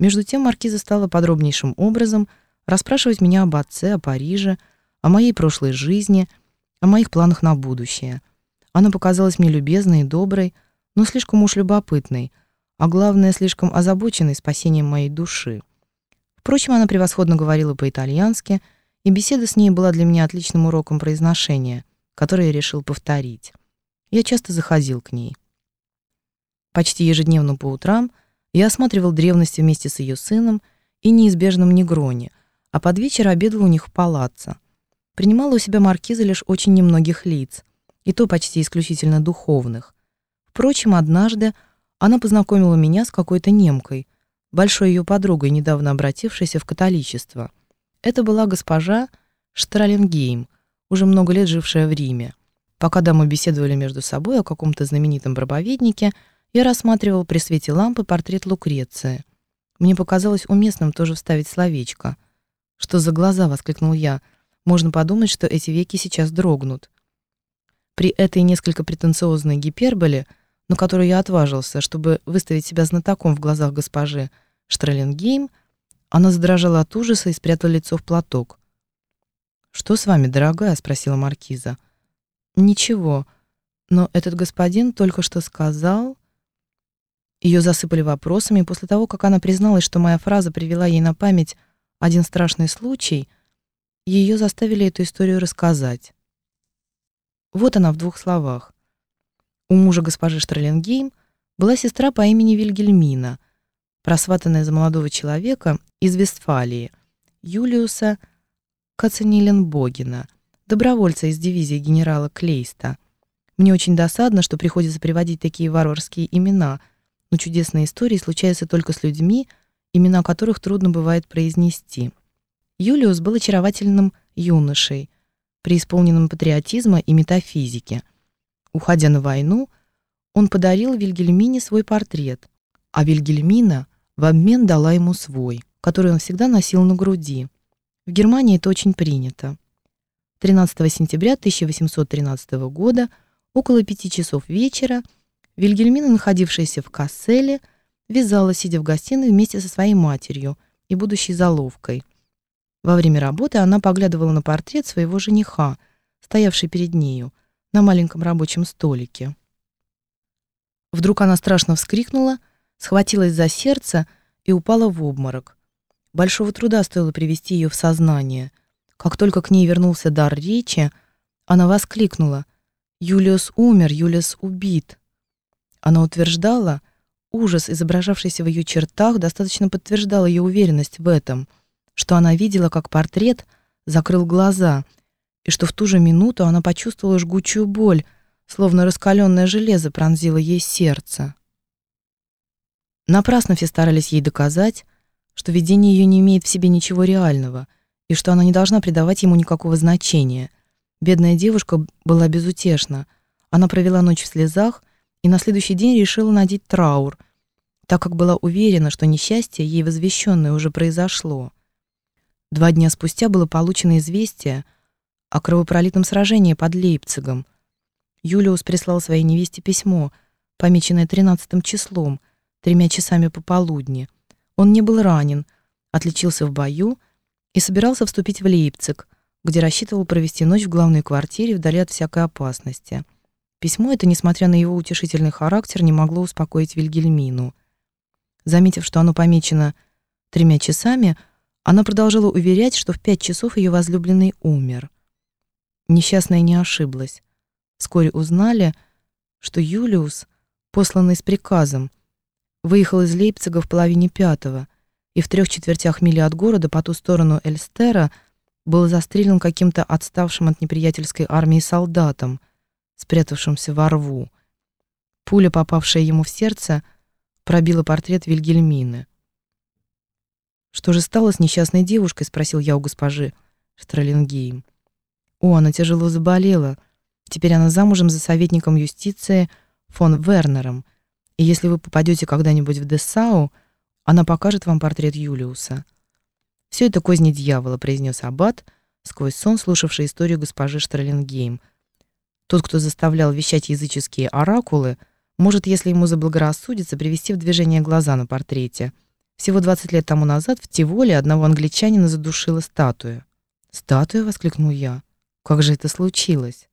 Между тем маркиза стала подробнейшим образом расспрашивать меня об отце, о Париже, о моей прошлой жизни, о моих планах на будущее. Она показалась мне любезной и доброй, но слишком уж любопытной, а главное, слишком озабоченной спасением моей души. Впрочем, она превосходно говорила по-итальянски, и беседа с ней была для меня отличным уроком произношения, который я решил повторить. Я часто заходил к ней. Почти ежедневно по утрам я осматривал древности вместе с ее сыном и неизбежным Негрони, а под вечер обедал у них в палаццо. Принимала у себя маркиза лишь очень немногих лиц, и то почти исключительно духовных. Впрочем, однажды она познакомила меня с какой-то немкой, большой ее подругой, недавно обратившейся в католичество. Это была госпожа Штраленгейм, уже много лет жившая в Риме. Пока дамы беседовали между собой о каком-то знаменитом проповеднике, я рассматривал при свете лампы портрет Лукреции. Мне показалось уместным тоже вставить словечко. «Что за глаза?» — воскликнул я. «Можно подумать, что эти веки сейчас дрогнут». При этой несколько претенциозной гиперболе, на которую я отважился, чтобы выставить себя знатоком в глазах госпожи Штраленгейм, она задрожала от ужаса и спрятала лицо в платок. «Что с вами, дорогая?» — спросила маркиза. «Ничего, но этот господин только что сказал...» Ее засыпали вопросами, после того, как она призналась, что моя фраза привела ей на память один страшный случай, ее заставили эту историю рассказать. Вот она в двух словах. У мужа госпожи Штраленгейм была сестра по имени Вильгельмина, просватанная за молодого человека из Вестфалии, Юлиуса Кацениленбогена, добровольца из дивизии генерала Клейста. Мне очень досадно, что приходится приводить такие варварские имена — но чудесные истории случаются только с людьми, имена которых трудно бывает произнести. Юлиус был очаровательным юношей, преисполненным патриотизма и метафизики. Уходя на войну, он подарил Вильгельмине свой портрет, а Вильгельмина в обмен дала ему свой, который он всегда носил на груди. В Германии это очень принято. 13 сентября 1813 года, около пяти часов вечера, Вильгельмина, находившаяся в Касселе, вязала, сидя в гостиной вместе со своей матерью и будущей заловкой. Во время работы она поглядывала на портрет своего жениха, стоявший перед нею, на маленьком рабочем столике. Вдруг она страшно вскрикнула, схватилась за сердце и упала в обморок. Большого труда стоило привести ее в сознание. Как только к ней вернулся дар речи, она воскликнула: "Юлиус умер, Юлиус убит". Она утверждала, ужас, изображавшийся в ее чертах, достаточно подтверждал ее уверенность в этом, что она видела, как портрет закрыл глаза, и что в ту же минуту она почувствовала жгучую боль, словно раскаленное железо пронзило ей сердце. Напрасно все старались ей доказать, что видение ее не имеет в себе ничего реального и что она не должна придавать ему никакого значения. Бедная девушка была безутешна. Она провела ночь в слезах и на следующий день решила надеть траур, так как была уверена, что несчастье, ей возвещенное, уже произошло. Два дня спустя было получено известие о кровопролитном сражении под Лейпцигом. Юлиус прислал своей невесте письмо, помеченное тринадцатым числом, тремя часами пополудни. Он не был ранен, отличился в бою и собирался вступить в Лейпциг, где рассчитывал провести ночь в главной квартире вдали от всякой опасности. Письмо это, несмотря на его утешительный характер, не могло успокоить Вильгельмину. Заметив, что оно помечено тремя часами, она продолжала уверять, что в пять часов ее возлюбленный умер. Несчастная не ошиблась. Вскоре узнали, что Юлиус, посланный с приказом, выехал из Лейпцига в половине пятого и в трех четвертях мили от города по ту сторону Эльстера был застрелен каким-то отставшим от неприятельской армии солдатом — спрятавшимся во рву. Пуля, попавшая ему в сердце, пробила портрет Вильгельмины. «Что же стало с несчастной девушкой?» — спросил я у госпожи Штраленгейм. «О, она тяжело заболела. Теперь она замужем за советником юстиции фон Вернером. И если вы попадете когда-нибудь в Дессау, она покажет вам портрет Юлиуса». «Все это козни дьявола», — произнес аббат, сквозь сон слушавший историю госпожи Штраленгейм, тот, кто заставлял вещать языческие оракулы, может, если ему заблагорассудится, привести в движение глаза на портрете. Всего 20 лет тому назад в Тиволе одного англичанина задушила статуя. «Статуя?» — воскликнул я. «Как же это случилось?»